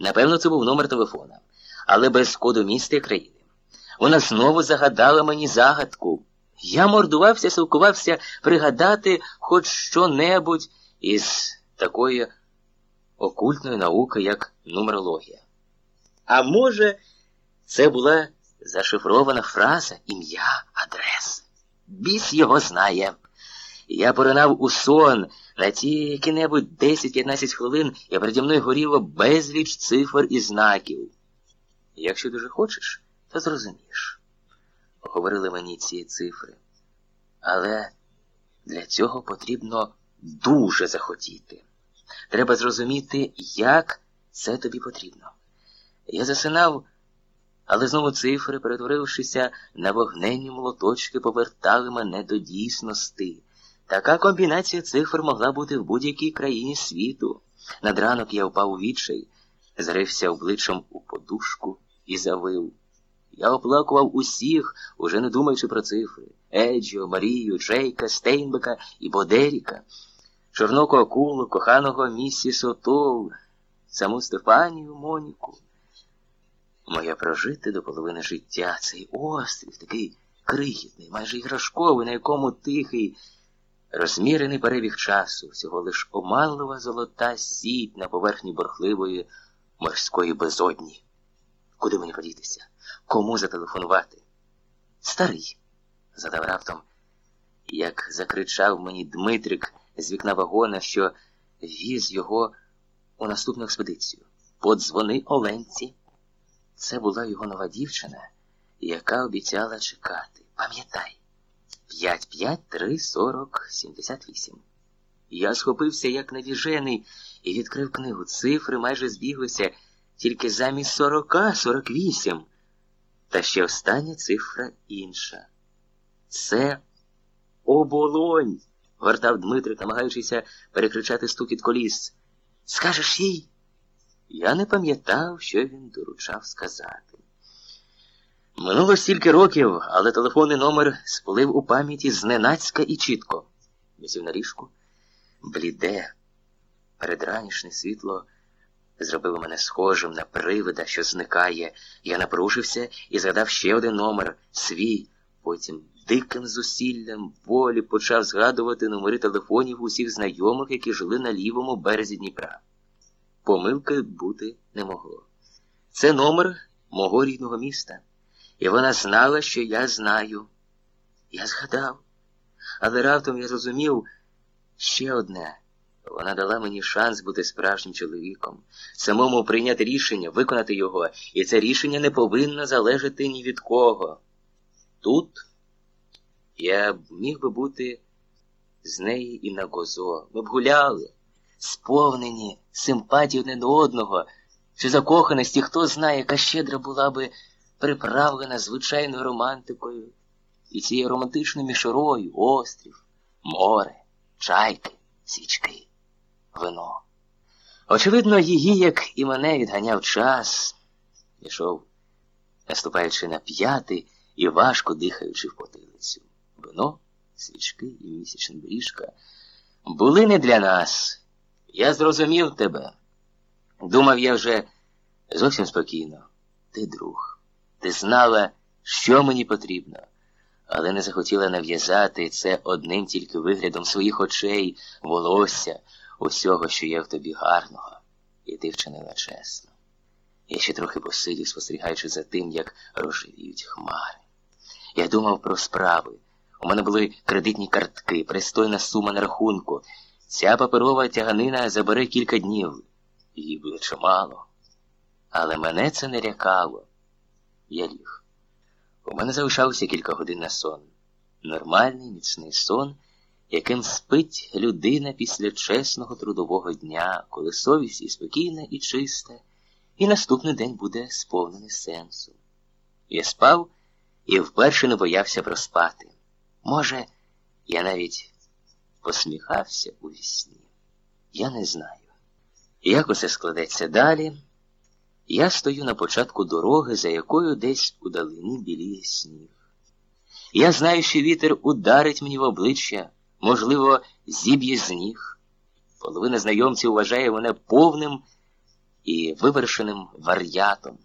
Напевно, це був номер телефона, але без коду міста і країни. Вона знову загадала мені загадку. Я мордувався, силкувався пригадати хоч що-небудь із такої окультної науки, як нумерологія. А може, це була зашифрована фраза, ім'я, адрес. Біс його знає. Я поринав у сон на ті які-небудь 10-15 хвилин, і переді мною горіло безліч цифр і знаків. Якщо дуже хочеш, то зрозумієш, говорили мені ці цифри. Але для цього потрібно дуже захотіти. Треба зрозуміти, як це тобі потрібно. Я засинав, але знову цифри, перетворившися на вогненні молоточки, повертали мене до дійсності. Така комбінація цифр могла бути в будь-якій країні світу. Над ранок я впав у відчай, зрився обличчям у подушку і завив. Я оплакував усіх, уже не думаючи про цифри Еджіо, Марію, Джейка, Стейнбека і Бодеріка, чорноку акулу, коханого місі Сотов, саму Стефанію Моніку. Моє прожите до половини життя цей острів, такий крихітний, майже іграшковий, на якому тихий, розмірений перебіг часу, всього лиш оманлива золота сіть на поверхні борхливої морської безодні. Куди мені подітися? Кому зателефонувати? Старий, задав раптом, як закричав мені Дмитрик з вікна вагона, що віз його у наступну експедицію. Подзвони Оленці. Це була його нова дівчина, яка обіцяла чекати. Пам'ятай, 5-5-3-40-78. Я схопився як навіжений і відкрив книгу. Цифри майже збіглися, тільки замість сорока сорок вісім. Та ще остання цифра інша. Це оболонь, гортав Дмитрик, намагаючися перекричати стукіт коліс. Скажеш їй? Я не пам'ятав, що він доручав сказати. Минуло стільки років, але телефонний номер сплив у пам'яті зненацька і чітко. Висів на ліжку, бліде, передранішне світло зробило мене схожим на привида, що зникає. Я напружився і згадав ще один номер свій, потім диким зусиллям волі почав згадувати номери телефонів усіх знайомих, які жили на лівому березі Дніпра. Помилки бути не могло. Це номер мого рідного міста, і вона знала, що я знаю. Я згадав, але раптом я зрозумів ще одне. Вона дала мені шанс бути справжнім чоловіком, самому прийняти рішення, виконати його, і це рішення не повинно залежати ні від кого. Тут я міг би бути з неї і на козо. Ми б гуляли, сповнені симпатії одне до одного, чи закоханості, хто знає, яка щедра була би приправлена звичайною романтикою і цією романтичною мішурою острів, море, чайки, свічки вино. Очевидно, її, як і мене, відганяв час, пішов, наступаючи на п'яти і важко дихаючи в потилицю. Вино, свічки і місячна доріжка були не для нас. Я зрозумів тебе. Думав я вже зовсім спокійно. Ти друг. Ти знала, що мені потрібно, але не захотіла нав'язати це одним тільки виглядом своїх очей, волосся усього, що є в тобі гарного, і ти вчинила чесно. Я ще трохи посидів, спостерігаючи за тим, як рожевіють хмари. Я думав про справи. У мене були кредитні картки, пристойна сума на рахунку. Ця паперова тяганина забере кілька днів. Її буде чимало. Але мене це не лякало. Я ліг. У мене залишалося кілька годин на сон. Нормальний, міцний сон яким спить людина після чесного трудового дня, коли совість і спокійна, і чиста, і наступний день буде сповнений сенсу. Я спав і вперше не боявся проспати. Може, я навіть посміхався у вісні. Я не знаю. Як усе складеться далі? Я стою на початку дороги, за якою десь у далині біліє сніг. Я знаю, що вітер ударить мені в обличчя можливо, зіб'є з ніг. Половина знайомців вважає мене повним і вивершеним вар'ятом.